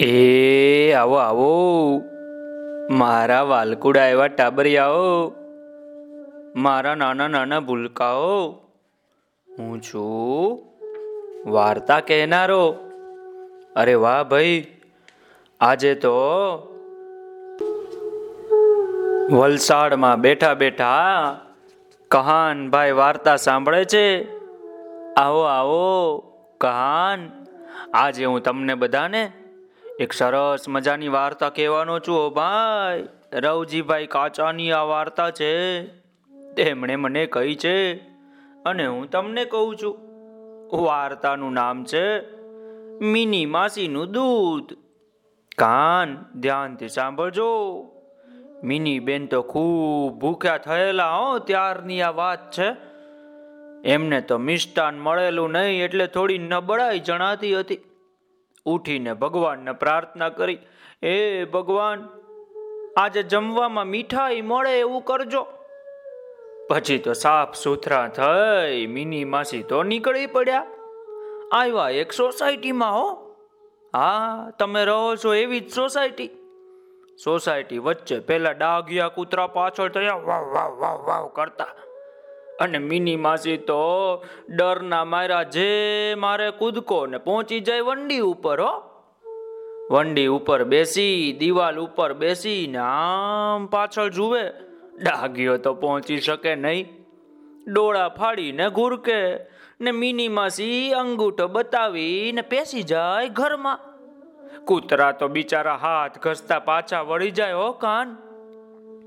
એ, આવો આવો. મારા વાલકુડા એવા ટાબરિયાઓ. મારા નાના નાના ભૂલકાઓ. હું છું વાર્તા કહેનારો. અરે વાહ ભાઈ, આજે તો વલસાડમાં બેઠા બેઠા કહાનભાઈ વાર્તા સાંભળે છે. આવો આવો, કહાન. આજે હું તમને બધાને એક સરસ મજાની વાર્તા કહેવાનો છું ઓ ભાઈ. રવજીભાઈ કાચાની આ વાર્તા છે. તેમણે મને કહી છે અને હું તમને કહું છું. વાર્તાનું નામ છે મિની માસીનું દૂધ. કાન ધ્યાનથી સાંભળજો. મિની બેન તો ખૂબ ભૂખ્યા થયેલા હો, ત્યારની આ વાત છે. એમને તો મિષ્ટાન મળેલું નહીં એટલે થોડી નબળાઈ જણાતી હતી. ઉઠીને ભગવાનને પ્રાર્થના કરી એ ભગવાન, આજે જમવામાં મીઠાઈ મળે એવું કરજો. પછી તો સાફ સુથરા થઈ મિની માસી તો નીકળી પડ્યા. આવ્યા એક સોસાયટીમાં હો. હા, તમે રહો છો એવી જ સોસાયટી. સોસાયટી વચ્ચે પેલા ડાઘિયા કૂતરા પાછળ થયા, વાવ વાવ વાવ વાવ કરતા. અને મિની માસી તો ડરના મારા જે મારે કૂદકો ને પહોંચી જાય વંડી ઉપર, હો. વંડી ઉપર બેસી, દિવાલ ઉપર બેસી ને આમ પાછળ જુએ. ડાગ્યો તો પહોંચી શકે નહીં. ડોળા ફાડીને ઘૂરકે ને મિની માસી અંગૂઠો બતાવી ને પેસી જાય ઘરમાં. કૂતરા તો બિચારા હાથ ઘસતા પાછા વળી જાય, હો કાન.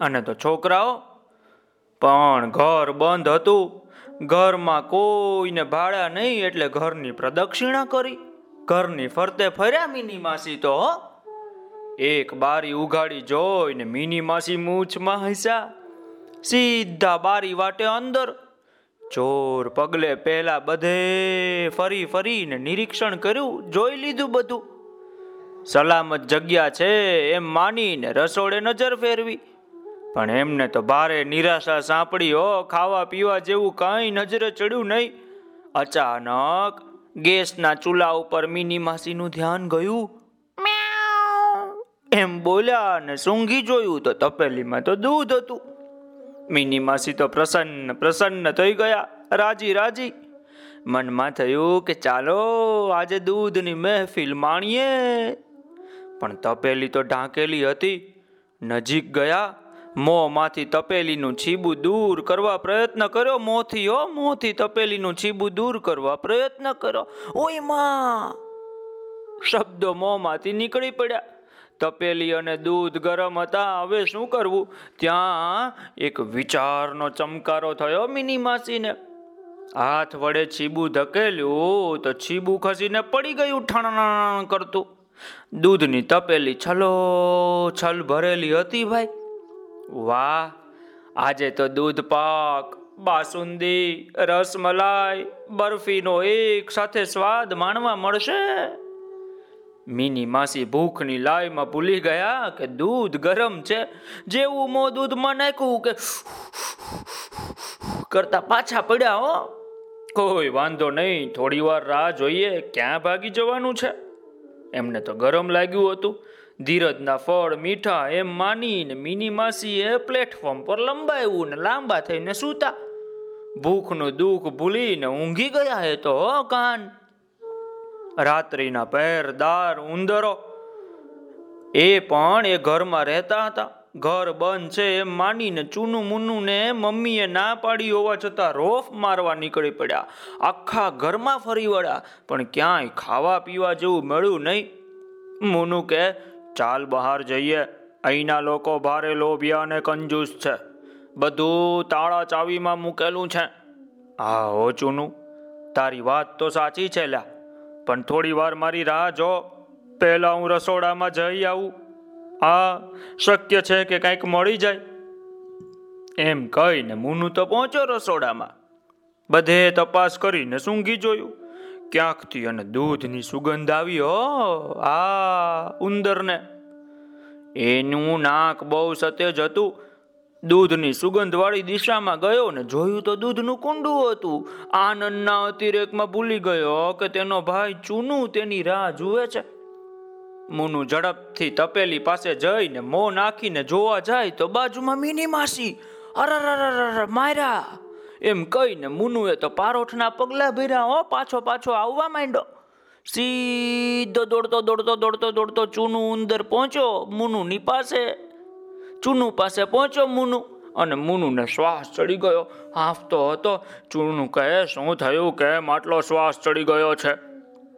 અને તો છોકરાઓ પણ ઘર બંધ હતું. ઘરમાં કોઈને ભાડા નહીં એટલે ઘરની પ્રદક્ષિણા કરી. ઘરની ફરતે ફર્યા મિની માસી તો એક બારી ઉઘાડી જોઈને મિની માસી મૂછમાં હસ્યા. સીધા બારી વાટે અંદર. ચોર પગલે પહેલા બધે ફરી ફરીને નિરીક્ષણ કર્યું, જોઈ લીધું બધું. સલામત જગ્યા છે એમ માનીને રસોડે નજર ફેરવી. પણ એમને તો ભારે નિરાશા સાંપડી હો ખાવા પીવા જેવું કાંઈ નજરે ચડ્યું નહીં. અચાનક ગેસના ચૂલા ઉપર મિની માસીનું ધ્યાન ગયું. એમ બોલ્યા અને સૂંઘી જોયું તો તપેલીમાં તો દૂધ હતું. મિની માસી તો પ્રસન્ન પ્રસન્ન થઈ ગયા. રાજી રાજી. મનમાં થયું કે ચાલો આજે દૂધની મહેફિલ માણીએ. પણ તપેલી તો ઢાંકેલી હતી. નજીક ગયા મોંમાંથી તપેલીનું છીબું દૂર કરવા પ્રયત્ન કર્યો. મોંથી, હો, મોંથી તપેલીનું છીબું દૂર કરવા પ્રયત્ન કર્યો. ઓયમાં શબ્દો મોંમાંથી નીકળી પડ્યા. તપેલી અને દૂધ ગરમ હતા. હવે શું કરવું? ત્યાં એક વિચારનો ચમકારો થયો મિની માસીને. હાથ વડે છીબું ધકેલ્યું તો છીબું ખસીને પડી ગયું ઠણ કરતું. દૂધની તપેલી છલો છલ ભરેલી હતી ભાઈ. વાહ, આજે તો દૂધ પાક, બાસુંદી, રસમલાઈ, બરફીનો એક સાથે સ્વાદ માણવા મળશે. મીની માસી ભૂખની લાઈમાં ભૂલી ગયા કે દૂધ ગરમ છે, જેવું મો દૂધમાં નાખ્યું કે કરતા પાછા પડ્યા હો. કોઈ વાંધો નહીં થોડી વાર રાહ જોઈએ ક્યાં ભાગી જવાનું છે. એમને તો ગરમ લાગ્યું હતું. ધીરજના ફળ, મીઠા એમ માનીને મિની માસીએ પ્લેટફોર્મ પર લંબાવ્યું ને લાંબા થઈને સૂતા. ભૂખનું દુઃખ ભૂલીને ઊંઘી ગયા હે તો કાન. રાત્રિના પહેરદાર ઉંદરો. એ પણ એ ઘરમાં રહેતા હતા. ઘર બંધ છે એમ માનીને ચૂનું મુન્નું ને મમ્મીએ ના પાડી હોવા છતાં રોફ મારવા નીકળી પડ્યા. આખા ઘરમાં ફરી વળ્યા, પણ ક્યાંય ખાવા પીવા જેવું મળ્યું નહીં. મુનુ કે ચાલ બહાર જઈએ. અહીંના લોકો ભારે લોભિયા અને કંજૂસ છે. બધું તાળા ચાવીમાં મૂકેલું છે. હા હો, ચૂનું. તારી વાત તો સાચી છે, લ્યા. પણ થોડી વાર મારી રાહ જો. પહેલા હું રસોડામાં જઈ આવું. હા શક્ય છે કે કંઈક મળી જાય. એમ કહીને મુનુ તો પહોંચ્યો રસોડામાં. બધે તપાસ કરીને સૂંઘી જોયું. ક્યાંકથી અને દૂધની સુગંધ આવી, હો, આ ઉંદરને. એનું નાક બહુ સતેજ હતું. દૂધની સુગંધવાળી દિશામાં ગયો ને જોયું તો દૂધનું કુંડું હતું. આનંદના અતિરેકમાં ભૂલી ગયો કે તેનો ભાઈ ચૂનુ તેની રાહ જુએ છે. મુનુ ઝડપથી તપેલી પાસે જઈને મો નાખીને જોવા જાય તો બાજુમાં મીની માસી અરર માર્યા. એમ કહીને મુનુએ તો પારોઠના પગલા ભર્યા, હો, પાછો પાછો આવવા માંડ્યો. સીધો દોડતો દોડતો દોડતો દોડતો ચૂનું ઉંદર પહોંચ્યો મુનુની પાસે. ચૂનું પાસે પહોંચ્યો મુનુ અને મુનુને શ્વાસ ચડી ગયો. હાંફતો હતો, ચૂનુ કહે, શું થયું? કેમ આટલો શ્વાસ ચડી ગયો છે?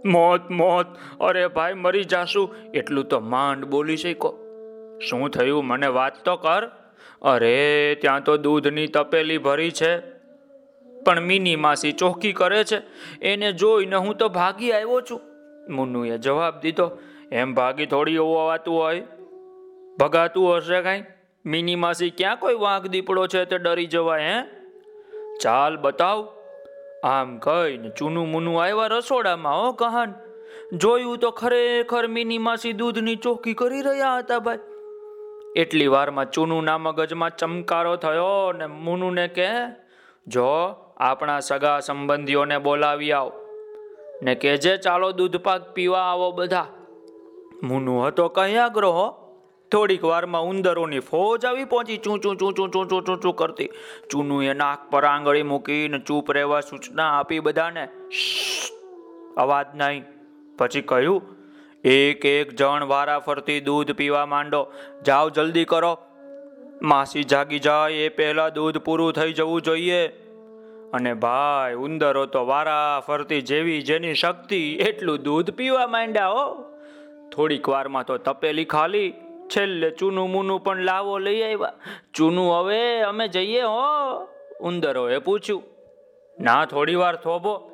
મોત મોત. અરે ભાઈ, મરી જાશું. એટલું તો માંડ બોલી શકો શું થયું? મને વાત તો કર. અરે, ત્યાં તો દૂધની તપેલી ભરી છે. પણ મીની માસી ચોખ્ખી કરે છે. એને જોઈને હું તો ભાગી આવ્યો છું. મુન્નુએ જવાબ દીધો, એમ ભાગી થોડી હોવાતું હોય. ભગાતું હશે કાંઈ? મીની માસી ક્યાં કોઈ વાંક દીપડો છે તે ડરી જવાય, હે? ચાલ બતાવ. આમ કહીને ચૂનું મુનુ આવ્યા રસોડામાં, હો કહાન જોયું તો ખરેખર મીની માસી દૂધની ચોખ્ખી કરી રહ્યા હતા, ભાઈ. એટલી વારમાં ચૂનુના મગજમાં ચમકારો થયો ને મુનુને કે, જો આપણા સગા સંબંધીઓને બોલાવી આવ ને કેજે ચાલો દૂધપાક પીવા આવો બધા. મુનુ હતો કઈ ગ્રહો થોડીક વારમાં ઉંદરોની ફોજ આવી પહોંચી, ચૂં ચૂં ચૂં ચૂં ચૂં ચૂં ચૂં ચૂં કરતી. ચૂનુએ નાક પર આંગળી મૂકીને ચૂપ રહેવા સૂચના આપી બધાને. અવાજ નહીં. પછી કહ્યું, એક એક જણ વારા ફરતી દૂધ પીવા માંડો. જાઓ જલ્દી કરો. માસી જાગી જાય, એ પહેલા દૂધ પૂરું થઈ જવું જોઈએ. અને ભાઈ, ઉંદરો તો વારા ફરતી જેવી જેની શક્તિ એટલું દૂધ પીવા માંડ્યા હો. થોડીક વારમાં તો તપેલી ખાલી, છેલ્લે ચૂનું મૂનું પણ લાવો લઈ આવ્યા. ચૂનું હવે અમે જઈએ હો, ઉંદરોએ પૂછ્યું. ના, થોડી વાર થોભો.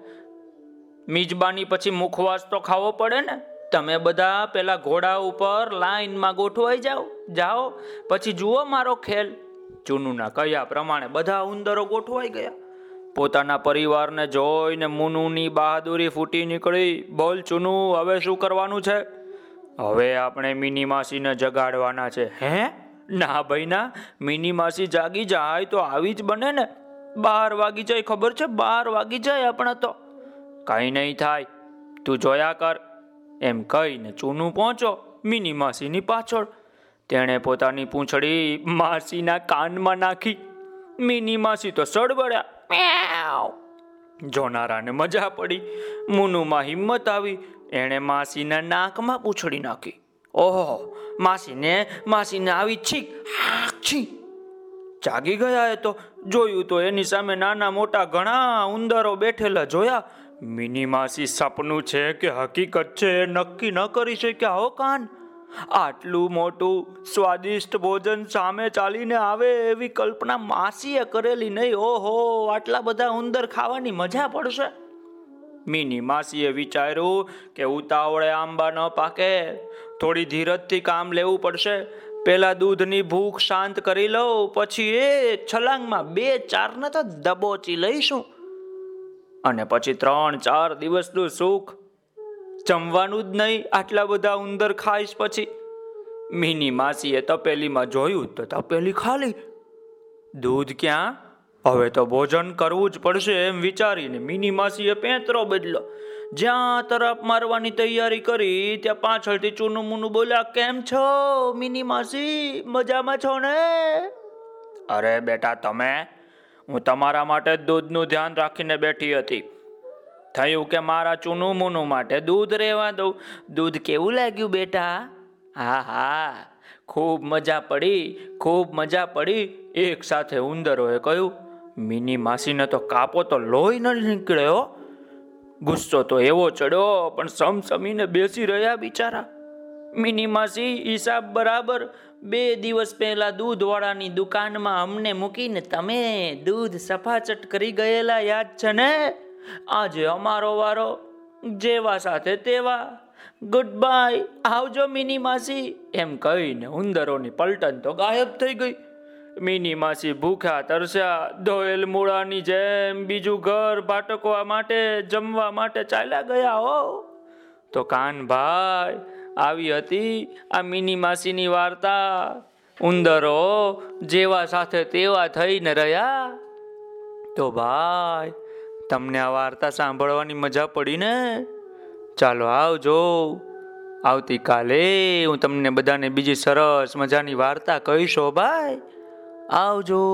મીજબાની પછી મુખવાસ તો ખાવો પડે ને. તમે બધા પેલા ઘોડા ઉપર લાઈનમાં ગોઠવાઈ જાઓ જાઓ. પછી જુઓ મારો ખેલ. ચૂનુના કયા પ્રમાણે બધા ઉંદરો ગોઠવાઈ ગયા. પોતાના પરિવારને જોઈને મુનુની બહાદુરી ફૂટી નીકળી. બોલ, ચુનુ, હવે શું કરવાનું છે? હવે આપણે મિની માસીને જગાડવાના છે. હે? ના ભાઈ, ના. મિની માસી જાગી જાય તો આવી જ બને ને. બાર વાગી જાય, ખબર છે? બાર વાગી જાય આપણે તો. કઈ નહીં થાય. તું જોયા કર. એમ કહીને ચૂનું પહોંચો મિની માસીની પાછળ. તેણે પોતાની પૂંછડી માસીના કાનમાં નાખી. મિની માસી તો સડબડ્યા. જોનારાને મજા પડી. મુનુમાં હિંમત આવી. એણે માસીના નાકમાં પૂછડી નાખી. ઓહો, માસીને માસીને આવી છીક છી જાગી ગયા એ તો. જોયું તો એની સામે નાના મોટા ઘણા ઉંદરો બેઠેલા જોયા. મિની માસી સપનું છે કે હકીકત છે, નક્કી ન કરી શક્યા હો કાન. આટલું મોટું સ્વાદિષ્ટ ભોજન સામે ચાલીને આવે એવી કલ્પના માસીએ કરેલી નહીં. ઓહો, આટલા બધા ઉંદર ખાવાની મજા પડશે. મીની માસીએ વિચાર્યું કે ઉતાવળે આંબા ન પાકે. થોડી ધીરજથી કામ લેવું પડશે. પેલા દૂધની ભૂખ શાંત કરી લઉં, પછી એ છલાંગમાં બે ચારને તો દબોચી લઈશું. અને પછી ત્રણ ચાર દિવસનું સુખ જમવાનું જ નહીં, આટલા બધા ઉંદર ખાઈશ પછી. મીની માસીએ તપેલીમાં જોયું તો તપેલી ખાલી. દૂધ ક્યાં? હવે તો ભોજન કરવું જ પડશે એમ વિચારીને મીની માસીએ પેંતરો બદલો. જ્યાં તરફ મારવાની તૈયારી કરી, ત્યાં પાછળથી ચૂનું મુનું બોલ્યા, કેમ છો મીની માસી? મજામાં છો ને? અરે બેટા, તમે? હું તમારા માટે દૂધનું ધ્યાન રાખીને બેઠી હતી. થયું કે મારા ચૂનું મુનું માટે દૂધ રહેવા દઉં? દૂધ કેવું લાગ્યું બેટા? હા હા. ખૂબ મજા પડી, ખૂબ મજા પડી. એક સાથે ઉંદરોએ કહ્યું, મિની માસીને તો કાપો તો લોહી ન નીકળ્યો ગુસ્સો તો એવો ચડ્યો, પણ સમસમીને બેસી રહ્યા બિચારા. મિની માસી, હિસાબ બરાબર. બે દિવસ પહેલા દૂધવાળાની દુકાનમાં અમને મૂકીને તમે દૂધ સફાચટ કરી ગયેલા, યાદ છે ને? આજે અમારો વારો જેવા સાથે તેવા. ગુડ બાય આવજો, મિની માસી. એમ કહીને ઉંદરોની પલટન તો ગાયબ થઈ ગઈ. મીની માસી ભૂખ્યા, તરસ્યા, ધોયેલ મૂળાની જેમ બીજું ઘર ભાટકવા માટે, જમવા માટે ચાલ્યા ગયા હો. તો કાનભાઈ, આવી હતી આ મિની માસીની વાર્તા. ઉંદરો જેવા સાથે તેવા થઈને રહ્યા. તો ભાઈ તમને આ વાર્તા સાંભળવાની મજા પડી ને? ચાલો આવજો. આવતીકાલે હું તમને બધાને બીજી સરસ મજાની વાર્તા કહીશો. ભાઈ આવજો.